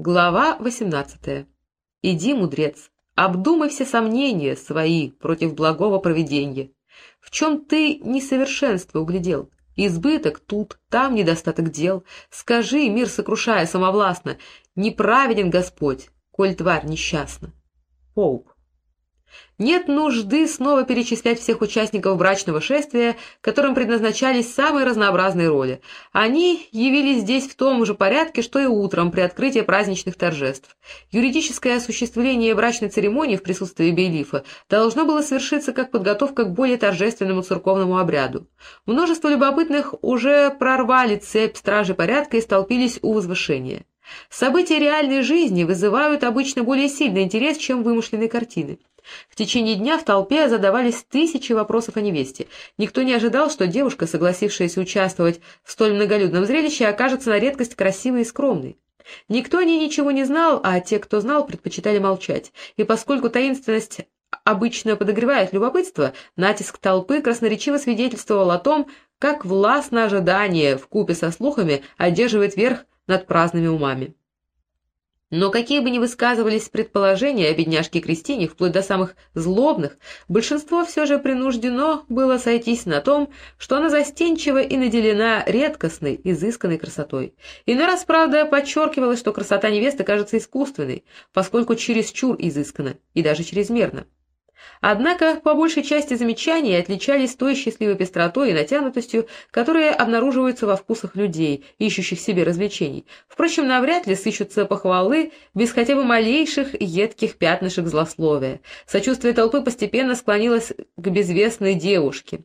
Глава 18. Иди, мудрец, обдумай все сомнения свои против благого провидения. В чем ты несовершенство углядел? Избыток тут, там недостаток дел. Скажи, мир сокрушая самовластно, неправеден Господь, коль тварь несчастна. Поуп. Нет нужды снова перечислять всех участников брачного шествия, которым предназначались самые разнообразные роли. Они явились здесь в том же порядке, что и утром при открытии праздничных торжеств. Юридическое осуществление брачной церемонии в присутствии Бейлифа должно было совершиться как подготовка к более торжественному церковному обряду. Множество любопытных уже прорвали цепь стражи порядка и столпились у возвышения. События реальной жизни вызывают обычно более сильный интерес, чем вымышленные картины. В течение дня в толпе задавались тысячи вопросов о невесте. Никто не ожидал, что девушка, согласившаяся участвовать в столь многолюдном зрелище, окажется на редкость красивой и скромной. Никто о ней ничего не знал, а те, кто знал, предпочитали молчать. И поскольку таинственность обычно подогревает любопытство, натиск толпы красноречиво свидетельствовал о том, как властно ожидание в купе со слухами одерживает верх над праздными умами. Но какие бы ни высказывались предположения о бедняжке Кристине, вплоть до самых злобных, большинство все же принуждено было сойтись на том, что она застенчива и наделена редкостной, изысканной красотой. Иной раз, правда, подчеркивалось, что красота невесты кажется искусственной, поскольку чересчур изысканна и даже чрезмерно. Однако, по большей части замечания отличались той счастливой пестротой и натянутостью, которые обнаруживаются во вкусах людей, ищущих себе развлечений. Впрочем, навряд ли сыщутся похвалы без хотя бы малейших едких пятнышек злословия. Сочувствие толпы постепенно склонилось к безвестной девушке.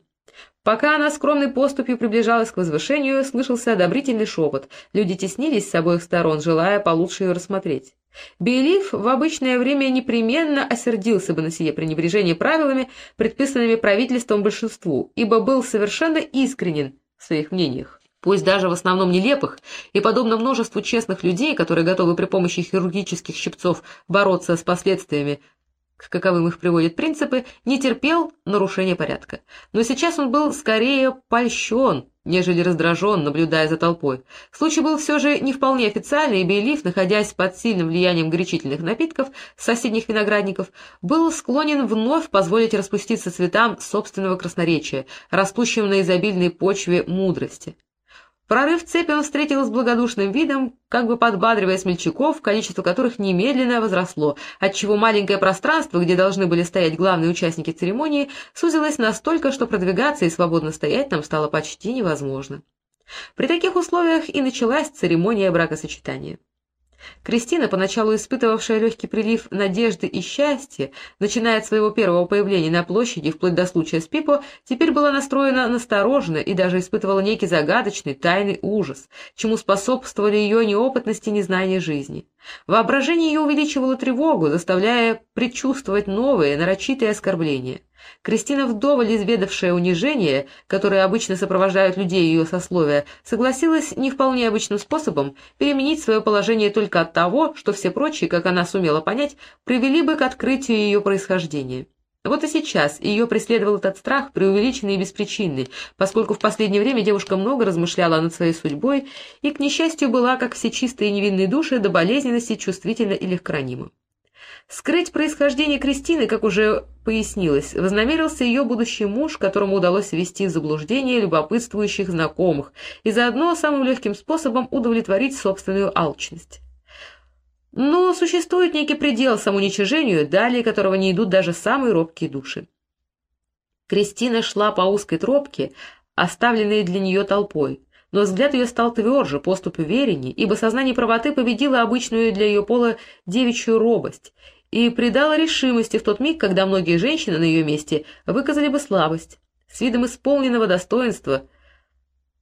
Пока она скромной поступью приближалась к возвышению, слышался одобрительный шепот. Люди теснились с обоих сторон, желая получше ее рассмотреть. Белив в обычное время непременно осердился бы на сие пренебрежение правилами, предписанными правительством большинству, ибо был совершенно искренен в своих мнениях. Пусть даже в основном нелепых, и подобно множеству честных людей, которые готовы при помощи хирургических щипцов бороться с последствиями к каковым их приводят принципы, не терпел нарушения порядка. Но сейчас он был скорее польщен, нежели раздражен, наблюдая за толпой. Случай был все же не вполне официальный, и Бейлиф, находясь под сильным влиянием горячительных напитков соседних виноградников, был склонен вновь позволить распуститься цветам собственного красноречия, растущим на изобильной почве мудрости. Прорыв цепи он встретил с благодушным видом, как бы подбадривая смельчаков, количество которых немедленно возросло, отчего маленькое пространство, где должны были стоять главные участники церемонии, сузилось настолько, что продвигаться и свободно стоять там стало почти невозможно. При таких условиях и началась церемония бракосочетания. Кристина, поначалу испытывавшая легкий прилив надежды и счастья, начиная от своего первого появления на площади вплоть до случая с Пипо, теперь была настроена настороженно и даже испытывала некий загадочный, тайный ужас, чему способствовали ее неопытность и незнание жизни. Воображение ее увеличивало тревогу, заставляя предчувствовать новые, нарочитые оскорбления. Кристина, вдоволь изведавшая унижение, которое обычно сопровождают людей ее сословия, согласилась не вполне обычным способом переменить свое положение только от того, что все прочие, как она сумела понять, привели бы к открытию ее происхождения. Вот и сейчас ее преследовал этот страх, преувеличенный и беспричинный, поскольку в последнее время девушка много размышляла над своей судьбой и, к несчастью, была, как все чистые и невинные души, до болезненности чувствительна и легкоранима. Скрыть происхождение Кристины, как уже пояснилось, вознамерился ее будущий муж, которому удалось ввести в заблуждение любопытствующих знакомых и заодно самым легким способом удовлетворить собственную алчность. Но существует некий предел самоуничижению, далее которого не идут даже самые робкие души. Кристина шла по узкой тропке, оставленной для нее толпой, но взгляд ее стал тверже, поступ увереннее, ибо сознание правоты победило обычную для ее пола девичью робость и придало решимости в тот миг, когда многие женщины на ее месте выказали бы слабость. С видом исполненного достоинства,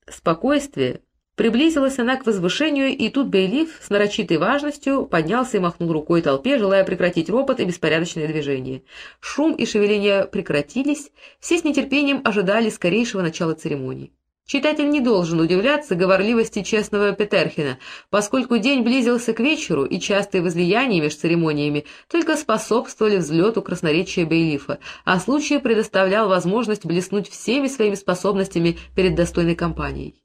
спокойствия, Приблизилась она к возвышению, и тут Бейлиф с нарочитой важностью поднялся и махнул рукой толпе, желая прекратить ропот и беспорядочное движение. Шум и шевеление прекратились, все с нетерпением ожидали скорейшего начала церемонии. Читатель не должен удивляться говорливости честного Петерхина, поскольку день близился к вечеру, и частые возлияния между церемониями только способствовали взлету красноречия Бейлифа, а случай предоставлял возможность блеснуть всеми своими способностями перед достойной компанией.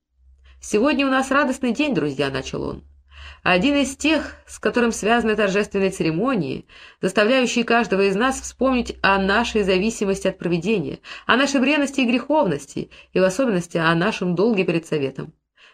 «Сегодня у нас радостный день, друзья», — начал он. Один из тех, с которым связаны торжественные церемонии, заставляющие каждого из нас вспомнить о нашей зависимости от проведения, о нашей бренности и греховности, и в особенности о нашем долге перед советом.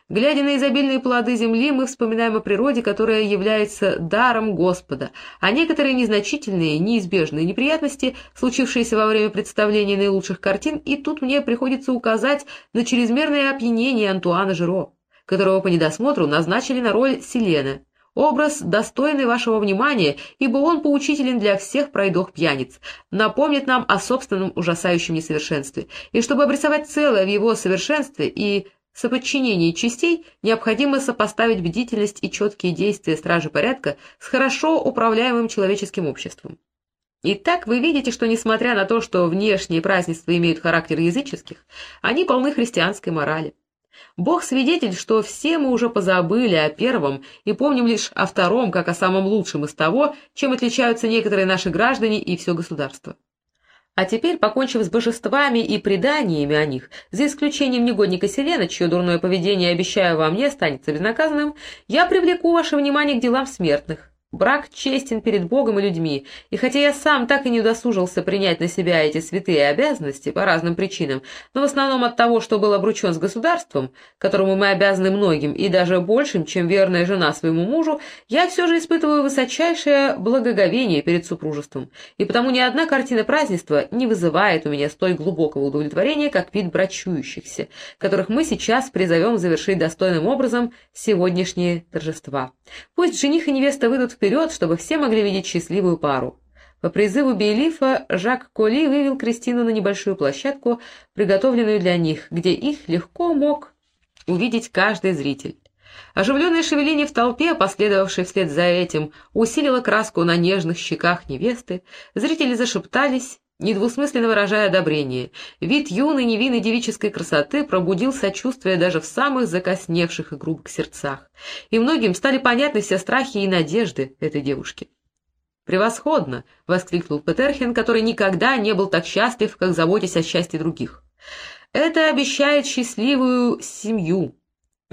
Глядя на изобильные плоды земли, мы вспоминаем о природе, которая является даром Господа, а некоторые незначительные, неизбежные неприятности, случившиеся во время представления наилучших картин, и тут мне приходится указать на чрезмерное опьянение Антуана Жиро которого по недосмотру назначили на роль Селена. Образ достойный вашего внимания, ибо он поучителен для всех пройдох пьяниц, напомнит нам о собственном ужасающем несовершенстве, и чтобы обрисовать целое в его совершенстве и соподчинении частей, необходимо сопоставить бдительность и четкие действия стражи порядка с хорошо управляемым человеческим обществом. Итак, вы видите, что несмотря на то, что внешние празднества имеют характер языческих, они полны христианской морали. Бог свидетель, что все мы уже позабыли о первом и помним лишь о втором, как о самом лучшем из того, чем отличаются некоторые наши граждане и все государство. А теперь, покончив с божествами и преданиями о них, за исключением негодника Селена, чье дурное поведение, обещаю вам, не останется безнаказанным, я привлеку ваше внимание к делам смертных. Брак честен перед Богом и людьми, и хотя я сам так и не удосужился принять на себя эти святые обязанности по разным причинам, но в основном от того, что был обручен с государством, которому мы обязаны многим и даже большим, чем верная жена своему мужу, я все же испытываю высочайшее благоговение перед супружеством, и потому ни одна картина празднества не вызывает у меня столь глубокого удовлетворения, как вид брачующихся, которых мы сейчас призовем завершить достойным образом сегодняшние торжества. Пусть жених и невеста выйдут в вперед, чтобы все могли видеть счастливую пару. По призыву Бейлифа Жак Коли вывел Кристину на небольшую площадку, приготовленную для них, где их легко мог увидеть каждый зритель. Оживленное шевеление в толпе, последовавшее вслед за этим, усилило краску на нежных щеках невесты, зрители зашептались, недвусмысленно выражая одобрение. Вид юной невинной девической красоты пробудил сочувствие даже в самых закосневших и грубых сердцах, и многим стали понятны все страхи и надежды этой девушки. «Превосходно!» — воскликнул Петерхен, который никогда не был так счастлив, как заботясь о счастье других. «Это обещает счастливую семью,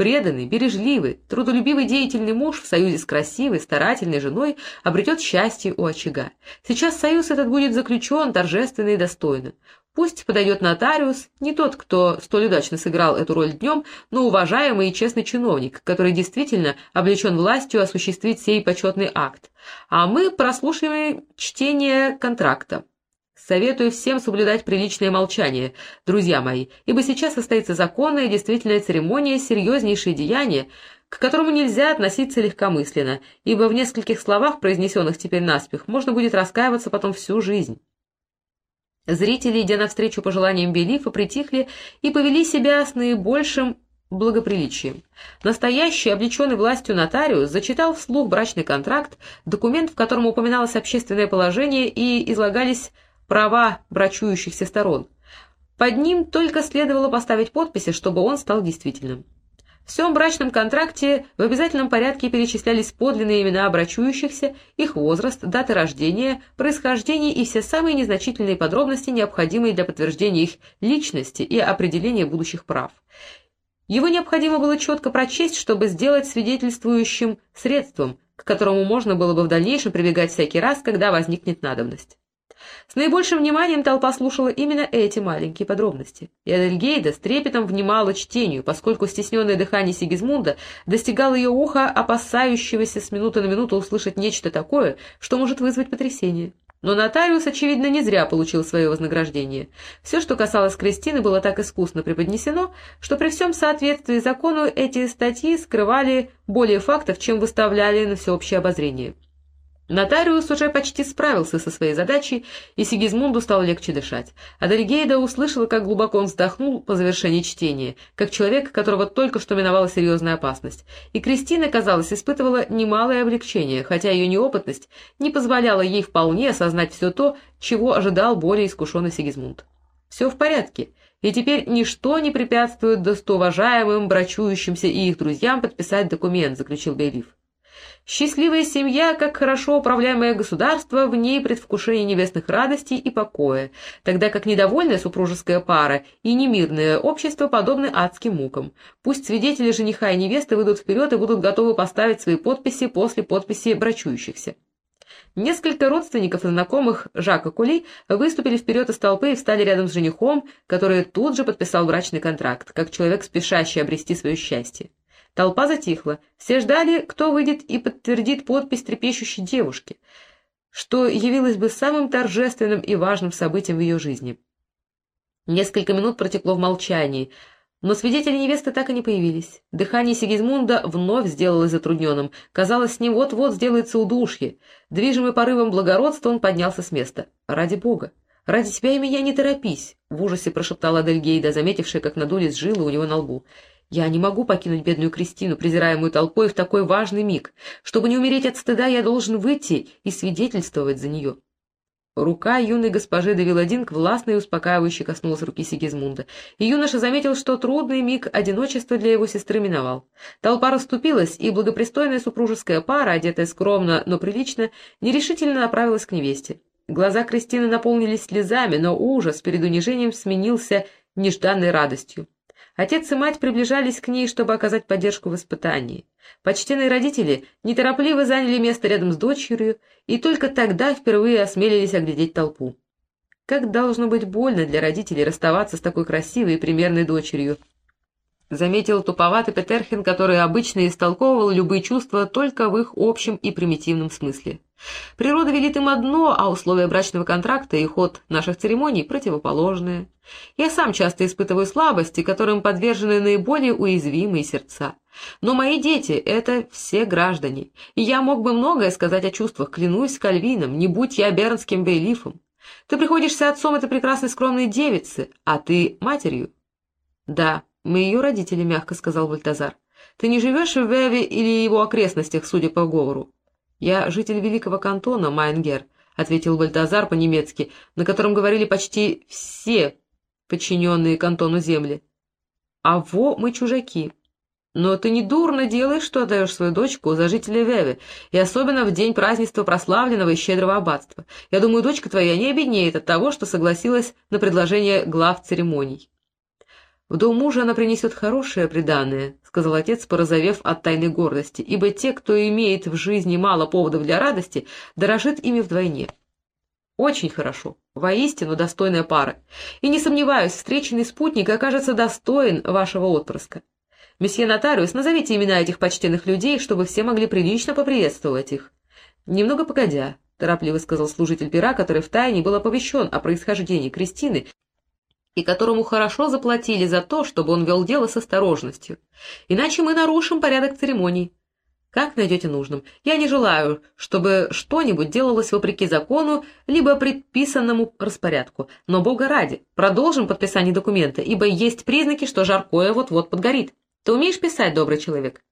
Преданный, бережливый, трудолюбивый деятельный муж в союзе с красивой, старательной женой обретет счастье у очага. Сейчас союз этот будет заключен торжественно и достойно. Пусть подойдет нотариус, не тот, кто столь удачно сыграл эту роль днем, но уважаемый и честный чиновник, который действительно облечен властью осуществить сей почетный акт. А мы прослушиваем чтение контракта. Советую всем соблюдать приличное молчание, друзья мои, ибо сейчас состоится законная и действительная церемония, серьезнейшее деяние, к которому нельзя относиться легкомысленно, ибо в нескольких словах, произнесенных теперь наспех, можно будет раскаиваться потом всю жизнь. Зрители, идя навстречу пожеланиям Белифа, притихли и повели себя с наибольшим благоприличием. Настоящий, облеченный властью нотариус, зачитал вслух брачный контракт, документ, в котором упоминалось общественное положение и излагались права брачующихся сторон. Под ним только следовало поставить подписи, чтобы он стал действительным. В всем брачном контракте в обязательном порядке перечислялись подлинные имена брачующихся, их возраст, даты рождения, происхождение и все самые незначительные подробности, необходимые для подтверждения их личности и определения будущих прав. Его необходимо было четко прочесть, чтобы сделать свидетельствующим средством, к которому можно было бы в дальнейшем прибегать всякий раз, когда возникнет надобность. С наибольшим вниманием толпа слушала именно эти маленькие подробности. И Адельгейда с трепетом внимала чтению, поскольку стесненное дыхание Сигизмунда достигало ее уха, опасающегося с минуты на минуту услышать нечто такое, что может вызвать потрясение. Но нотариус, очевидно, не зря получил свое вознаграждение. Все, что касалось Кристины, было так искусно преподнесено, что при всем соответствии закону эти статьи скрывали более фактов, чем выставляли на всеобщее обозрение. Нотариус уже почти справился со своей задачей, и Сигизмунду стало легче дышать. Адельгейда услышала, как глубоко он вздохнул по завершении чтения, как человек, которого только что миновала серьезная опасность. И Кристина, казалось, испытывала немалое облегчение, хотя ее неопытность не позволяла ей вполне осознать все то, чего ожидал более искушенный Сигизмунд. «Все в порядке, и теперь ничто не препятствует достоуважаемым, брачующимся и их друзьям подписать документ», — заключил Бейлиф. Счастливая семья, как хорошо управляемое государство, в ней предвкушение небесных радостей и покоя, тогда как недовольная супружеская пара и немирное общество подобны адским мукам. Пусть свидетели жениха и невесты выйдут вперед и будут готовы поставить свои подписи после подписи брачующихся. Несколько родственников и знакомых Жака Кули выступили вперед из толпы и встали рядом с женихом, который тут же подписал брачный контракт, как человек, спешащий обрести свое счастье. Толпа затихла. Все ждали, кто выйдет и подтвердит подпись трепещущей девушки, что явилось бы самым торжественным и важным событием в ее жизни. Несколько минут протекло в молчании, но свидетели невесты так и не появились. Дыхание Сигизмунда вновь сделалось затрудненным. Казалось, с ним вот-вот сделается удушье. Движимый порывом благородства он поднялся с места. «Ради бога! Ради тебя и меня не торопись!» — в ужасе прошептала Адельгейда, заметившая, как надулись жилы у него на лбу. Я не могу покинуть бедную Кристину, презираемую толпой, в такой важный миг. Чтобы не умереть от стыда, я должен выйти и свидетельствовать за нее. Рука юной госпожи де Виладин властно и успокаивающе коснулась руки Сигизмунда, и юноша заметил, что трудный миг одиночества для его сестры миновал. Толпа расступилась, и благопристойная супружеская пара, одетая скромно, но прилично, нерешительно направилась к невесте. Глаза Кристины наполнились слезами, но ужас перед унижением сменился нежданной радостью. Отец и мать приближались к ней, чтобы оказать поддержку в испытании. Почтенные родители неторопливо заняли место рядом с дочерью, и только тогда впервые осмелились оглядеть толпу. Как должно быть больно для родителей расставаться с такой красивой и примерной дочерью, заметил туповатый Петерхин, который обычно истолковывал любые чувства только в их общем и примитивном смысле. Природа велит им одно, а условия брачного контракта и ход наших церемоний противоположные. Я сам часто испытываю слабости, которым подвержены наиболее уязвимые сердца. Но мои дети — это все граждане, и я мог бы многое сказать о чувствах, клянусь Кальвином, не будь я бернским бейлифом. Ты приходишься отцом этой прекрасной скромной девицы, а ты матерью. Да, «Мы ее родители», — мягко сказал Вальтазар. «Ты не живешь в Веве или его окрестностях, судя по говору?» «Я житель Великого кантона, Майнгер», — ответил Вальтазар по-немецки, на котором говорили почти все подчиненные кантону земли. «А во мы чужаки. Но ты не дурно делаешь, что отдаешь свою дочку за жителя Веве, и особенно в день празднества прославленного и щедрого аббатства. Я думаю, дочка твоя не обеднеет от того, что согласилась на предложение глав церемоний». «В дом мужа она принесет хорошее преданное», — сказал отец, порозовев от тайной гордости, «ибо те, кто имеет в жизни мало поводов для радости, дорожит ими вдвойне». «Очень хорошо, воистину достойная пара, и не сомневаюсь, встреченный спутник окажется достоин вашего отпрыска. Месье нотариус, назовите имена этих почтенных людей, чтобы все могли прилично поприветствовать их». «Немного погодя», — торопливо сказал служитель пера, который втайне был оповещен о происхождении Кристины и которому хорошо заплатили за то, чтобы он вел дело с осторожностью. Иначе мы нарушим порядок церемоний. Как найдете нужным. Я не желаю, чтобы что-нибудь делалось вопреки закону, либо предписанному распорядку. Но, бога ради, продолжим подписание документа, ибо есть признаки, что жаркое вот-вот подгорит. Ты умеешь писать, добрый человек?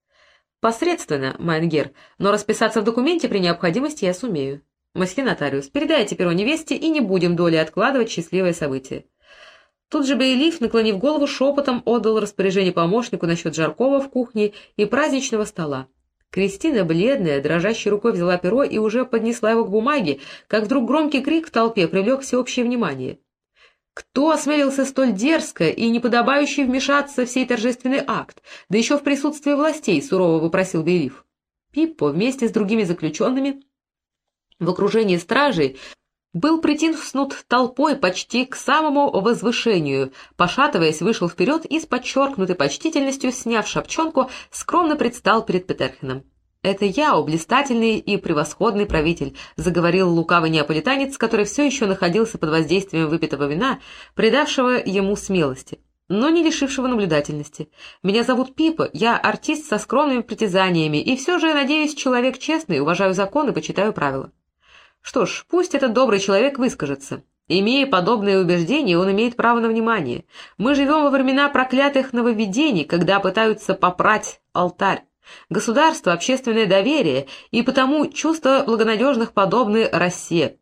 Посредственно, Майнгер, но расписаться в документе при необходимости я сумею. Мосье нотариус, передайте перо невесте и не будем доли откладывать счастливое событие. Тут же Бейлиф, наклонив голову, шепотом отдал распоряжение помощнику насчет жаркого в кухне и праздничного стола. Кристина, бледная, дрожащей рукой взяла перо и уже поднесла его к бумаге, как вдруг громкий крик в толпе привлек всеобщее внимание. Кто осмелился столь дерзко и неподобающе вмешаться в сей торжественный акт, да еще в присутствии властей, сурово вопросил Бейлиф. Пиппо вместе с другими заключенными в окружении стражей был притиснут толпой почти к самому возвышению, пошатываясь, вышел вперед и с подчеркнутой почтительностью, сняв шапчонку, скромно предстал перед Петерхеном. «Это я, о и превосходный правитель», — заговорил лукавый неаполитанец, который все еще находился под воздействием выпитого вина, придавшего ему смелости, но не лишившего наблюдательности. «Меня зовут Пипа, я артист со скромными притязаниями, и все же, надеюсь, человек честный, уважаю закон и почитаю правила». Что ж, пусть этот добрый человек выскажется. Имея подобные убеждения, он имеет право на внимание. Мы живем во времена проклятых нововведений, когда пытаются попрать алтарь. Государство, общественное доверие и потому чувство благонадежных подобны росе,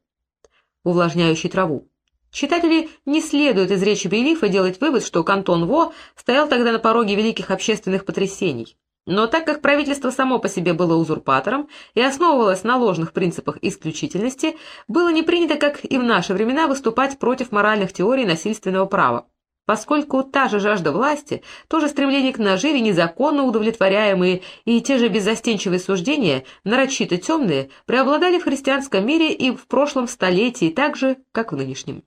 увлажняющей траву. Читатели не следует из речи Белифа делать вывод, что кантон Во стоял тогда на пороге великих общественных потрясений. Но так как правительство само по себе было узурпатором и основывалось на ложных принципах исключительности, было не принято, как и в наши времена, выступать против моральных теорий насильственного права. Поскольку та же жажда власти, то же стремление к наживе, незаконно удовлетворяемые и те же беззастенчивые суждения, нарочито темные, преобладали в христианском мире и в прошлом столетии так же, как в нынешнем.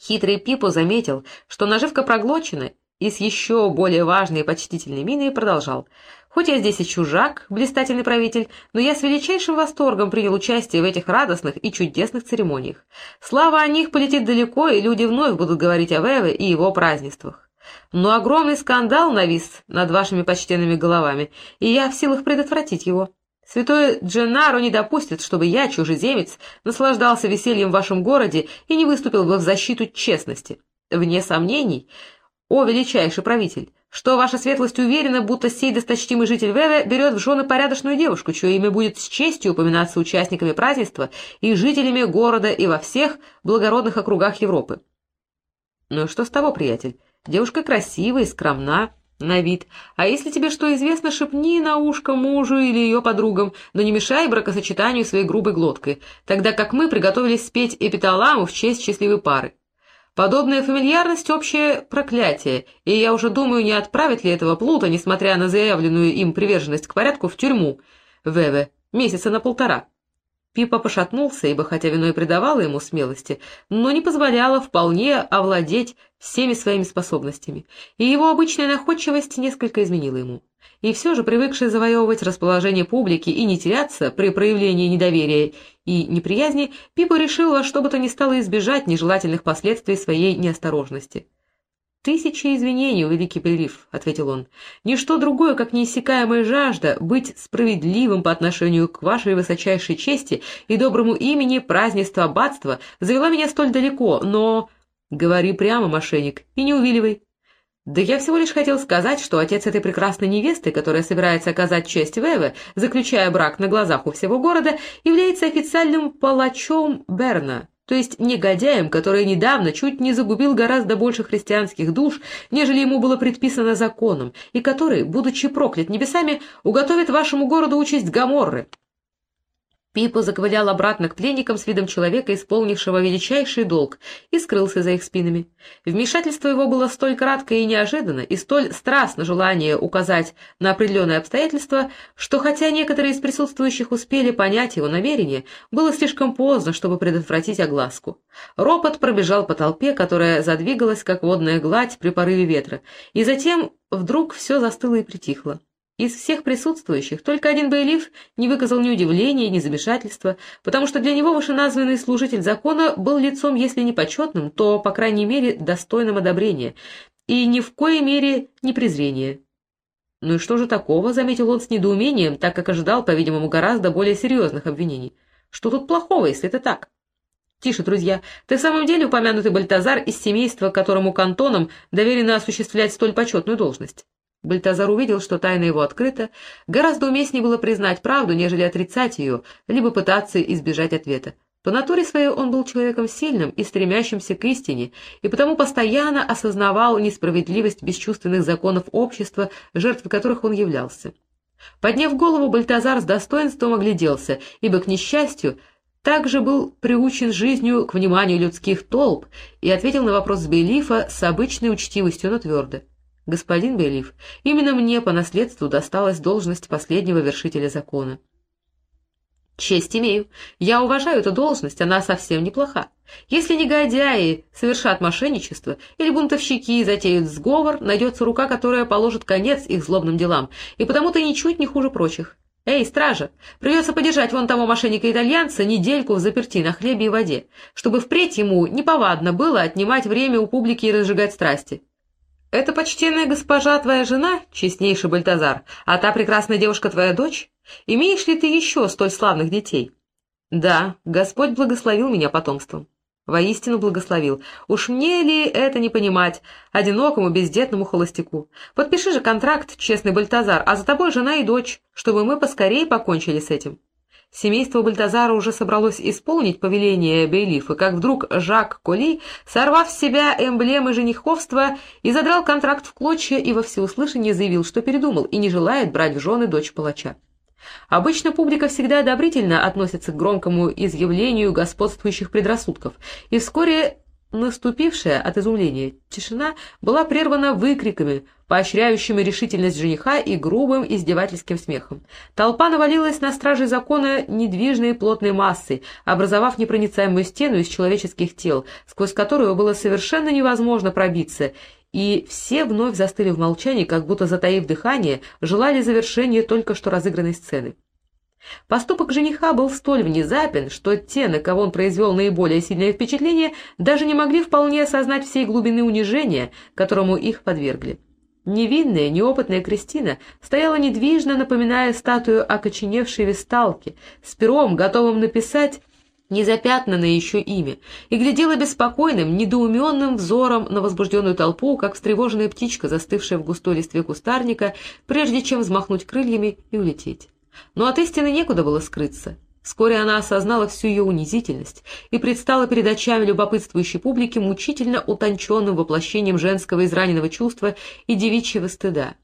Хитрый Пипо заметил, что наживка проглочена, и с еще более важной и почтительной миной продолжал. «Хоть я здесь и чужак, блистательный правитель, но я с величайшим восторгом принял участие в этих радостных и чудесных церемониях. Слава о них полетит далеко, и люди вновь будут говорить о Веве и его празднествах. Но огромный скандал навис над вашими почтенными головами, и я в силах предотвратить его. Святой Дженаро не допустит, чтобы я, чужеземец, наслаждался весельем в вашем городе и не выступил бы в защиту честности. Вне сомнений, «О, величайший правитель, что ваша светлость уверена, будто сей досточтимый житель Веве берет в жены порядочную девушку, чье имя будет с честью упоминаться участниками празднества и жителями города и во всех благородных округах Европы?» «Ну и что с того, приятель? Девушка красивая и скромна, на вид. А если тебе что известно, шепни на ушко мужу или ее подругам, но не мешай бракосочетанию своей грубой глоткой, тогда как мы приготовились спеть эпиталаму в честь счастливой пары. Подобная фамильярность — общее проклятие, и я уже думаю, не отправить ли этого плута, несмотря на заявленную им приверженность к порядку, в тюрьму, Веве, месяца на полтора. Пипа пошатнулся, ибо хотя вино и придавало ему смелости, но не позволяло вполне овладеть всеми своими способностями, и его обычная находчивость несколько изменила ему. И все же, привыкший завоевывать расположение публики и не теряться при проявлении недоверия и неприязни, Пипа решил во что бы то ни стало избежать нежелательных последствий своей неосторожности. «Тысячи извинений, великий прилив», — ответил он. «Ничто другое, как неиссякаемая жажда быть справедливым по отношению к вашей высочайшей чести и доброму имени празднества аббатства завела меня столь далеко, но...» «Говори прямо, мошенник, и не увиливай. «Да я всего лишь хотел сказать, что отец этой прекрасной невесты, которая собирается оказать честь Веве, заключая брак на глазах у всего города, является официальным палачом Берна, то есть негодяем, который недавно чуть не загубил гораздо больше христианских душ, нежели ему было предписано законом, и который, будучи проклят небесами, уготовит вашему городу участь Гаморры. Пипо заковылял обратно к пленникам с видом человека, исполнившего величайший долг, и скрылся за их спинами. Вмешательство его было столь краткое и неожиданно, и столь страстно желание указать на определенные обстоятельства, что хотя некоторые из присутствующих успели понять его намерение, было слишком поздно, чтобы предотвратить огласку. Ропот пробежал по толпе, которая задвигалась, как водная гладь при порыве ветра, и затем вдруг все застыло и притихло. Из всех присутствующих только один Бейлиф не выказал ни удивления, ни замешательства, потому что для него вышеназванный служитель закона был лицом, если не почетным, то, по крайней мере, достойным одобрения, и ни в коей мере не презрения. «Ну и что же такого?» — заметил он с недоумением, так как ожидал, по-видимому, гораздо более серьезных обвинений. «Что тут плохого, если это так?» «Тише, друзья. Ты в самом деле упомянутый Бальтазар из семейства, которому кантоном доверено осуществлять столь почетную должность?» Бальтазар увидел, что тайна его открыта, гораздо уместнее было признать правду, нежели отрицать ее, либо пытаться избежать ответа. По натуре своей он был человеком сильным и стремящимся к истине, и потому постоянно осознавал несправедливость бесчувственных законов общества, жертвой которых он являлся. Подняв голову, Бальтазар с достоинством огляделся, ибо, к несчастью, также был приучен жизнью к вниманию людских толп и ответил на вопрос Бейлифа с обычной учтивостью, но твердо. «Господин Белив, именно мне по наследству досталась должность последнего вершителя закона». «Честь имею. Я уважаю эту должность, она совсем неплоха. Если негодяи совершат мошенничество или бунтовщики затеют сговор, найдется рука, которая положит конец их злобным делам, и потому ты ничуть не хуже прочих. Эй, стража, придется подержать вон того мошенника-итальянца недельку в заперти на хлебе и воде, чтобы впредь ему неповадно было отнимать время у публики и разжигать страсти. «Это почтенная госпожа твоя жена, честнейший Бальтазар, а та прекрасная девушка твоя дочь? Имеешь ли ты еще столь славных детей?» «Да, Господь благословил меня потомством». Воистину благословил. Уж мне ли это не понимать, одинокому бездетному холостяку? Подпиши же контракт, честный Бальтазар, а за тобой жена и дочь, чтобы мы поскорее покончили с этим. Семейство Бальтазара уже собралось исполнить повеление Бейлифа, как вдруг Жак Коли, сорвав с себя эмблемы жениховства, и задрал контракт в клочья и во всеуслышание заявил, что передумал и не желает брать в жены дочь палача. Обычно публика всегда одобрительно относится к громкому изъявлению господствующих предрассудков, и вскоре наступившая от изумления тишина была прервана выкриками, поощряющими решительность жениха и грубым издевательским смехом. Толпа навалилась на стражей закона недвижной плотной массой, образовав непроницаемую стену из человеческих тел, сквозь которую было совершенно невозможно пробиться, и все вновь застыли в молчании, как будто затаив дыхание, желали завершения только что разыгранной сцены. Поступок жениха был столь внезапен, что те, на кого он произвел наиболее сильное впечатление, даже не могли вполне осознать всей глубины унижения, которому их подвергли. Невинная, неопытная Кристина стояла недвижно, напоминая статую окоченевшей весталки, с пером, готовым написать незапятнанное еще имя, и глядела беспокойным, недоуменным взором на возбужденную толпу, как встревоженная птичка, застывшая в густой листве кустарника, прежде чем взмахнуть крыльями и улететь. Но от истины некуда было скрыться. Вскоре она осознала всю ее унизительность и предстала перед очами любопытствующей публики мучительно утонченным воплощением женского израненного чувства и девичьего стыда.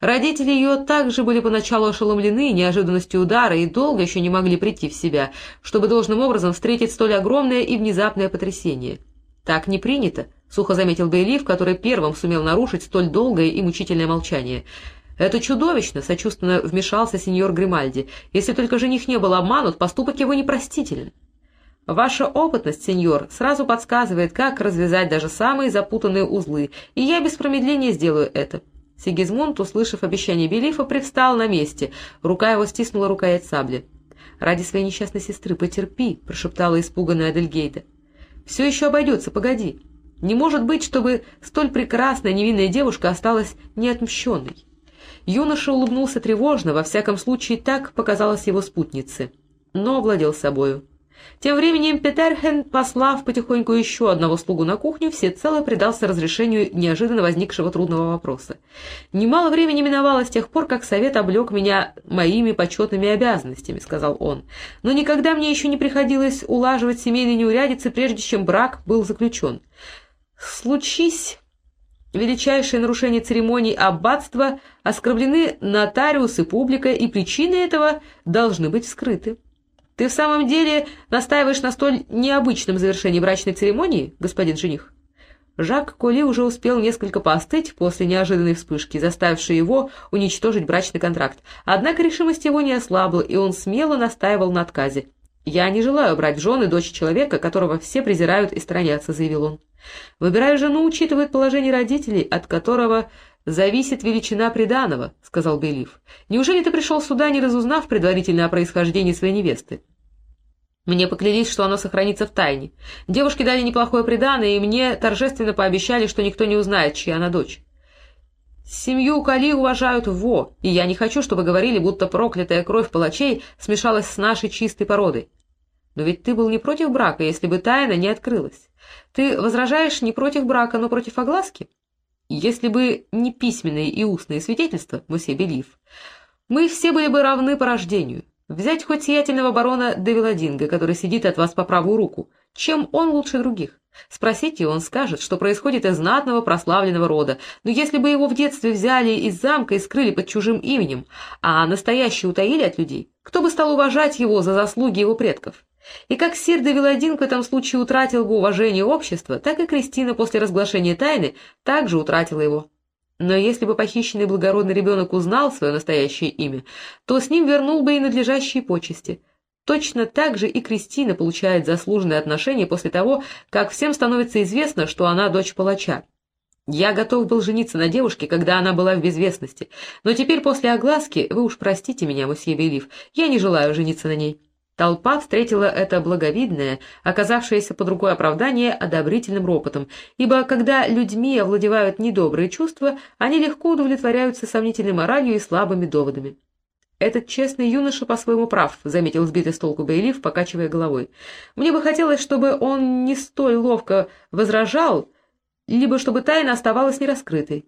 Родители ее также были поначалу ошеломлены неожиданностью удара и долго еще не могли прийти в себя, чтобы должным образом встретить столь огромное и внезапное потрясение. «Так не принято», — сухо заметил Бейлиф, который первым сумел нарушить столь долгое и мучительное молчание — «Это чудовищно!» — сочувственно вмешался сеньор Гримальди. «Если только жених не был обманут, поступок его непростителен». «Ваша опытность, сеньор, сразу подсказывает, как развязать даже самые запутанные узлы, и я без промедления сделаю это». Сигизмунд, услышав обещание Белифа, привстал на месте, рука его стиснула рукоять сабли. «Ради своей несчастной сестры потерпи», — прошептала испуганная Адельгейда. «Все еще обойдется, погоди. Не может быть, чтобы столь прекрасная невинная девушка осталась неотмщенной». Юноша улыбнулся тревожно, во всяком случае так показалось его спутнице, но овладел собою. Тем временем Петерхен, послав потихоньку еще одного слугу на кухню, всецело предался разрешению неожиданно возникшего трудного вопроса. Немало времени миновало с тех пор, как совет облег меня моими почетными обязанностями, — сказал он, — но никогда мне еще не приходилось улаживать семейные неурядицы, прежде чем брак был заключен. Случись величайшее нарушение церемоний аббатства оскорблены нотариусы, публика, и причины этого должны быть вскрыты. Ты в самом деле настаиваешь на столь необычном завершении брачной церемонии, господин жених? Жак Коли уже успел несколько поостыть после неожиданной вспышки, заставившей его уничтожить брачный контракт. Однако решимость его не ослабла, и он смело настаивал на отказе. «Я не желаю брать в жены дочь человека, которого все презирают и сторонятся», — заявил он. «Выбирая жену, учитывает положение родителей, от которого зависит величина приданого», — сказал Белив. «Неужели ты пришел сюда, не разузнав предварительно о происхождении своей невесты?» Мне поклялись, что оно сохранится в тайне. Девушки дали неплохое приданое, и мне торжественно пообещали, что никто не узнает, чья она дочь. Семью Кали уважают во, и я не хочу, чтобы говорили, будто проклятая кровь палачей смешалась с нашей чистой породой. Но ведь ты был не против брака, если бы тайна не открылась. Ты возражаешь не против брака, но против огласки? Если бы не письменные и устные свидетельства, мсье Белив, мы все были бы равны по рождению. Взять хоть сиятельного барона Девиладинга, который сидит от вас по правую руку. Чем он лучше других? Спросите, он скажет, что происходит из знатного прославленного рода, но если бы его в детстве взяли из замка и скрыли под чужим именем, а настоящий утаили от людей, кто бы стал уважать его за заслуги его предков? И как сир де Виладин в этом случае утратил бы уважение общества, так и Кристина после разглашения тайны также утратила его. Но если бы похищенный благородный ребенок узнал свое настоящее имя, то с ним вернул бы и надлежащие почести. Точно так же и Кристина получает заслуженные отношения после того, как всем становится известно, что она дочь палача. Я готов был жениться на девушке, когда она была в безвестности, но теперь после огласки, вы уж простите меня, мосье Белив, я не желаю жениться на ней. Толпа встретила это благовидное, оказавшееся под рукой оправдание одобрительным ропотом, ибо когда людьми овладевают недобрые чувства, они легко удовлетворяются сомнительной моралью и слабыми доводами. «Этот честный юноша по-своему прав», — заметил сбитый с толку Бейлиф, покачивая головой. «Мне бы хотелось, чтобы он не столь ловко возражал, либо чтобы тайна оставалась нераскрытой».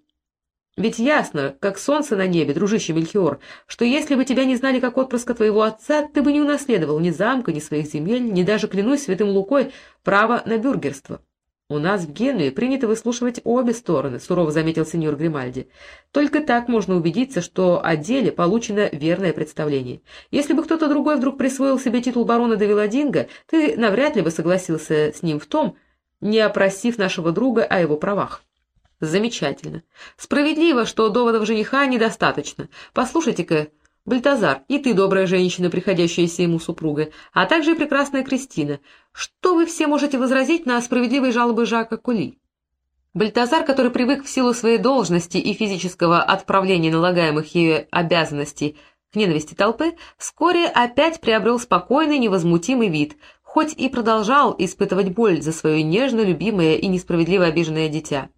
Ведь ясно, как солнце на небе, дружище Мельхиор, что если бы тебя не знали как отпрыска твоего отца, ты бы не унаследовал ни замка, ни своих земель, ни даже, клянусь святым Лукой, право на бюргерство. «У нас в Генуе принято выслушивать обе стороны», — сурово заметил сеньор Гримальди. «Только так можно убедиться, что о деле получено верное представление. Если бы кто-то другой вдруг присвоил себе титул барона де Виладинга, ты навряд ли бы согласился с ним в том, не опросив нашего друга о его правах». Замечательно. Справедливо, что доводов жениха недостаточно. Послушайте-ка, Бальтазар, и ты, добрая женщина, приходящаяся ему супругой, а также прекрасная Кристина, что вы все можете возразить на справедливые жалобы Жака Кули? Бальтазар, который привык в силу своей должности и физического отправления налагаемых ею обязанностей к ненависти толпы, вскоре опять приобрел спокойный, невозмутимый вид, хоть и продолжал испытывать боль за свое нежно любимое и несправедливо обиженное дитя.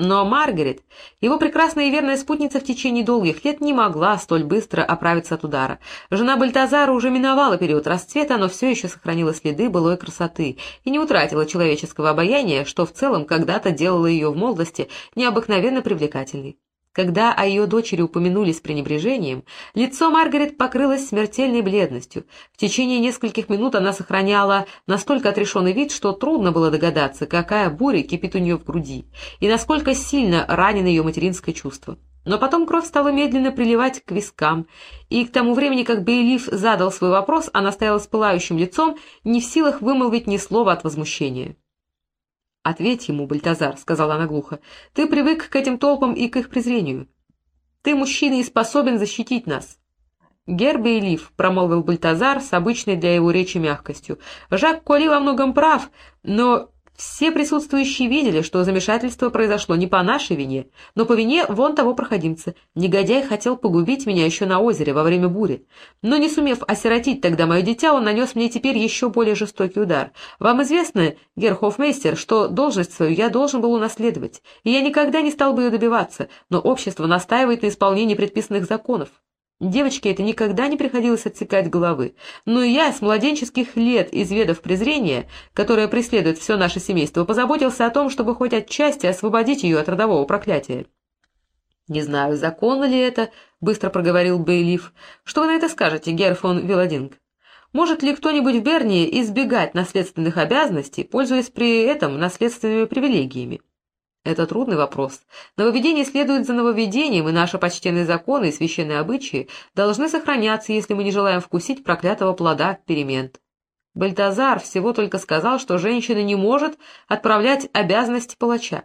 Но Маргарет, его прекрасная и верная спутница в течение долгих лет, не могла столь быстро оправиться от удара. Жена Бальтазара уже миновала период расцвета, но все еще сохранила следы былой красоты и не утратила человеческого обаяния, что в целом когда-то делало ее в молодости необыкновенно привлекательной. Когда о ее дочери упомянули с пренебрежением, лицо Маргарет покрылось смертельной бледностью. В течение нескольких минут она сохраняла настолько отрешенный вид, что трудно было догадаться, какая буря кипит у нее в груди, и насколько сильно ранено ее материнское чувство. Но потом кровь стала медленно приливать к вискам, и к тому времени, как Бейлиф задал свой вопрос, она стояла с пылающим лицом, не в силах вымолвить ни слова от возмущения. «Ответь ему, Бальтазар», — сказала она глухо. «Ты привык к этим толпам и к их презрению. Ты мужчина и способен защитить нас». «Гербе и Лив», — промолвил Бальтазар с обычной для его речи мягкостью. «Жак Коли во многом прав, но все присутствующие видели, что замешательство произошло не по нашей вине, но по вине вон того проходимца. Негодяй хотел погубить меня еще на озере во время бури. Но не сумев осиротить тогда мое дитя, он нанес мне теперь еще более жестокий удар. Вам известно, герхофмейстер, что должность свою я должен был унаследовать, и я никогда не стал бы ее добиваться, но общество настаивает на исполнении предписанных законов. Девочке это никогда не приходилось отсекать головы, но и я с младенческих лет, изведав презрение, которое преследует все наше семейство, позаботился о том, чтобы хоть отчасти освободить ее от родового проклятия. «Не знаю, законно ли это», — быстро проговорил Бейлиф. «Что вы на это скажете, Герфон Виладинг? Может ли кто-нибудь в Бернии избегать наследственных обязанностей, пользуясь при этом наследственными привилегиями?» Это трудный вопрос. Нововведение следует за нововведением, и наши почтенные законы и священные обычаи должны сохраняться, если мы не желаем вкусить проклятого плода перемен. Бальтазар всего только сказал, что женщина не может отправлять обязанности палача.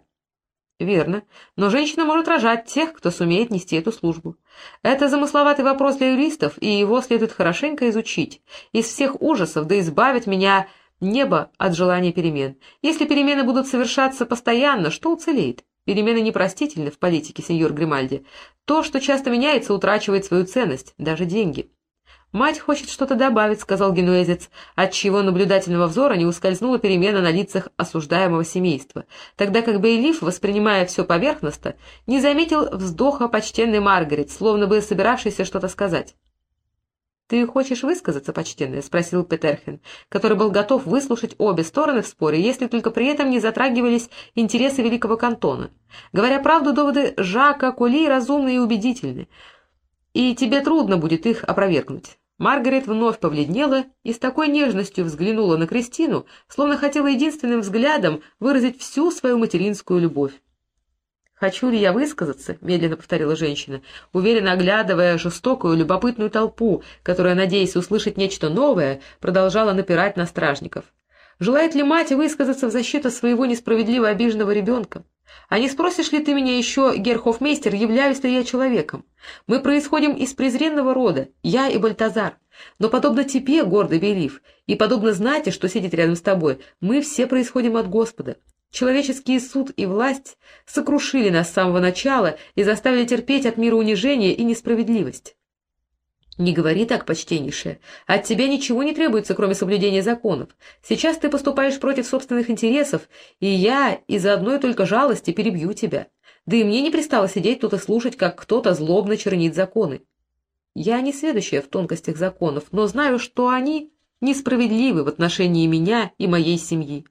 Верно, но женщина может рожать тех, кто сумеет нести эту службу. Это замысловатый вопрос для юристов, и его следует хорошенько изучить. Из всех ужасов да избавит меня Небо от желания перемен. Если перемены будут совершаться постоянно, что уцелеет? Перемены непростительны в политике, сеньор Гримальди. То, что часто меняется, утрачивает свою ценность, даже деньги. «Мать хочет что-то добавить», — сказал генуэзец, отчего наблюдательного взора не ускользнула перемена на лицах осуждаемого семейства, тогда как Бейлиф, воспринимая все поверхностно, не заметил вздоха почтенной Маргарет, словно бы собиравшейся что-то сказать. «Ты хочешь высказаться, почтенная?» — спросил Петерхен, который был готов выслушать обе стороны в споре, если только при этом не затрагивались интересы Великого Кантона. Говоря правду, доводы Жака Кули разумны и убедительны, и тебе трудно будет их опровергнуть. Маргарет вновь побледнела и с такой нежностью взглянула на Кристину, словно хотела единственным взглядом выразить всю свою материнскую любовь. «Хочу ли я высказаться?» — медленно повторила женщина, уверенно оглядывая жестокую, любопытную толпу, которая, надеясь услышать нечто новое, продолжала напирать на стражников. «Желает ли мать высказаться в защиту своего несправедливо обиженного ребенка? А не спросишь ли ты меня еще, герхофмейстер, являюсь ли я человеком? Мы происходим из презренного рода, я и Бальтазар. Но подобно тебе, гордый Белив, и подобно знати, что сидит рядом с тобой, мы все происходим от Господа. Человеческий суд и власть сокрушили нас с самого начала и заставили терпеть от мира унижение и несправедливость. Не говори так, почтеннейшая. От тебя ничего не требуется, кроме соблюдения законов. Сейчас ты поступаешь против собственных интересов, и я из-за одной только жалости перебью тебя. Да и мне не пристало сидеть тут и слушать, как кто-то злобно чернит законы. Я не следующая в тонкостях законов, но знаю, что они несправедливы в отношении меня и моей семьи.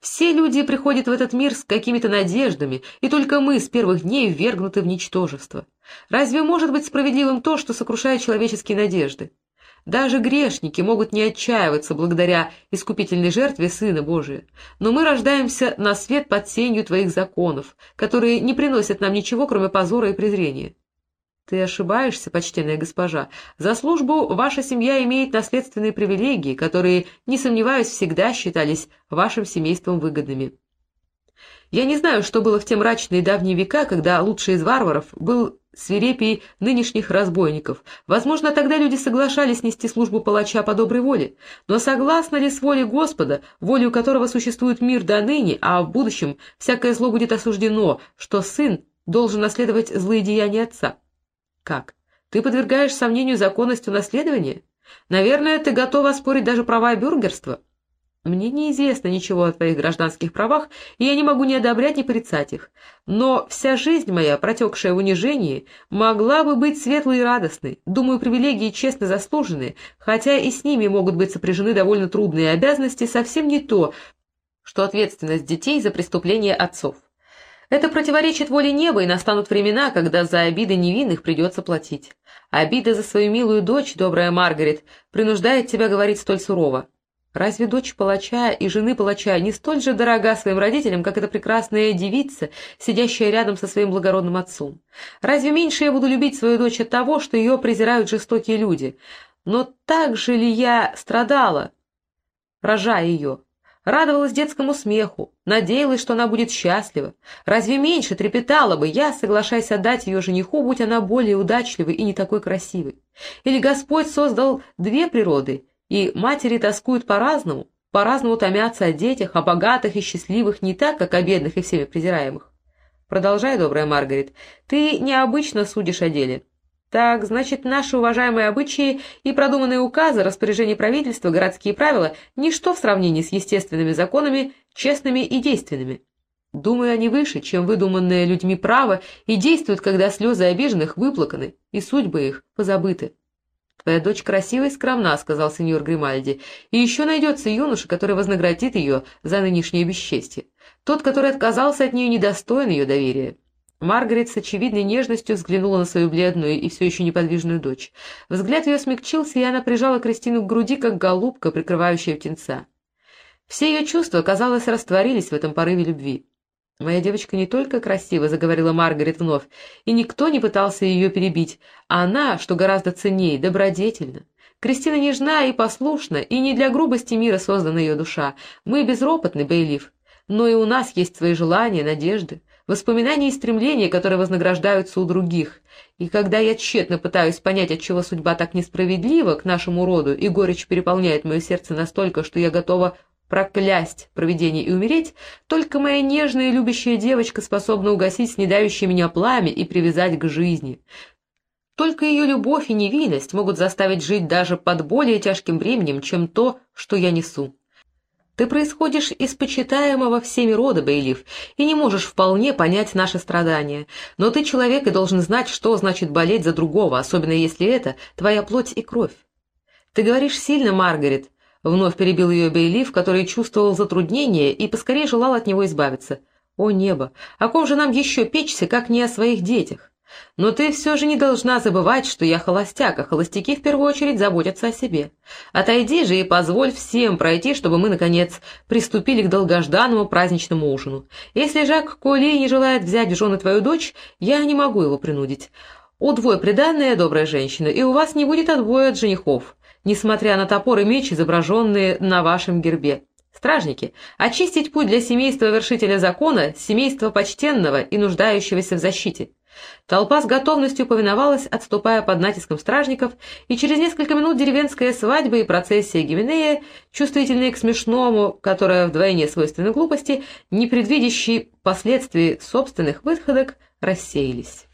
Все люди приходят в этот мир с какими-то надеждами, и только мы с первых дней ввергнуты в ничтожество. Разве может быть справедливым то, что сокрушает человеческие надежды? Даже грешники могут не отчаиваться благодаря искупительной жертве Сына Божия. Но мы рождаемся на свет под сенью Твоих законов, которые не приносят нам ничего, кроме позора и презрения. Ты ошибаешься, почтенная госпожа. За службу ваша семья имеет наследственные привилегии, которые, не сомневаюсь, всегда считались вашим семейством выгодными. Я не знаю, что было в те мрачные давние века, когда лучший из варваров был свирепий нынешних разбойников. Возможно, тогда люди соглашались нести службу палача по доброй воле. Но согласно ли с волей Господа, волею которого существует мир до ныне, а в будущем всякое зло будет осуждено, что сын должен наследовать злые деяния отца? Как? Ты подвергаешь сомнению законность унаследования? Наверное, ты готов оспорить даже права бюргерства? Мне неизвестно ничего о твоих гражданских правах, и я не могу ни одобрять, ни порицать их. Но вся жизнь моя, протекшая в унижении, могла бы быть светлой и радостной. Думаю, привилегии честно заслуженные, хотя и с ними могут быть сопряжены довольно трудные обязанности, совсем не то, что ответственность детей за преступления отцов. Это противоречит воле неба, и настанут времена, когда за обиды невинных придется платить. Обида за свою милую дочь, добрая Маргарет, принуждает тебя говорить столь сурово. Разве дочь палача и жены палача не столь же дорога своим родителям, как эта прекрасная девица, сидящая рядом со своим благородным отцом? Разве меньше я буду любить свою дочь от того, что ее презирают жестокие люди? Но так же ли я страдала, рожая ее? Радовалась детскому смеху, надеялась, что она будет счастлива. Разве меньше трепетала бы я, соглашаясь отдать ее жениху, будь она более удачливой и не такой красивой? Или Господь создал две природы, и матери тоскуют по-разному, по-разному томятся о детях, о богатых и счастливых не так, как о бедных и всеми презираемых? Продолжай, добрая Маргарет, ты необычно судишь о деле. Так, значит, наши уважаемые обычаи и продуманные указы, распоряжения правительства, городские правила – ничто в сравнении с естественными законами, честными и действенными. Думаю, они выше, чем выдуманное людьми право, и действуют, когда слезы обиженных выплаканы, и судьбы их позабыты. «Твоя дочь красива и скромна», — сказал сеньор Гримальди, «и еще найдется юноша, который вознаградит ее за нынешнее бесчестье. Тот, который отказался от нее, недостоин ее доверия». Маргарет с очевидной нежностью взглянула на свою бледную и все еще неподвижную дочь. Взгляд ее смягчился, и она прижала Кристину к груди, как голубка, прикрывающая птенца. Все ее чувства, казалось, растворились в этом порыве любви. «Моя девочка не только красива», — заговорила Маргарет вновь, и никто не пытался ее перебить, а она, что гораздо ценнее, добродетельна. Кристина нежна и послушна, и не для грубости мира создана ее душа. Мы безропотны, Бейлиф, но и у нас есть свои желания, надежды воспоминания и стремления, которые вознаграждаются у других. И когда я тщетно пытаюсь понять, отчего судьба так несправедлива к нашему роду, и горечь переполняет мое сердце настолько, что я готова проклясть провидение и умереть, только моя нежная и любящая девочка способна угасить снедающее меня пламя и привязать к жизни. Только ее любовь и невинность могут заставить жить даже под более тяжким бременем, чем то, что я несу. Ты происходишь из почитаемого всеми рода, Бейлиф, и не можешь вполне понять наши страдания. Но ты человек и должен знать, что значит болеть за другого, особенно если это твоя плоть и кровь. Ты говоришь сильно, Маргарет, — вновь перебил ее Бейлиф, который чувствовал затруднение и поскорее желал от него избавиться. О небо! О ком же нам еще печься, как не о своих детях? Но ты все же не должна забывать, что я холостяк, а холостяки в первую очередь заботятся о себе. Отойди же и позволь всем пройти, чтобы мы, наконец, приступили к долгожданному праздничному ужину. Если Жак Коли не желает взять в жены твою дочь, я не могу его принудить. Удвой преданная добрая женщина, и у вас не будет отбоя от женихов, несмотря на топор и меч, изображенные на вашем гербе. Стражники, очистить путь для семейства вершителя закона, семейства почтенного и нуждающегося в защите. Толпа с готовностью повиновалась, отступая под натиском стражников, и через несколько минут деревенская свадьба и процессия Гименея, чувствительные к смешному, которое вдвойне свойственно глупости, не предвидящие последствий собственных выходок, рассеялись.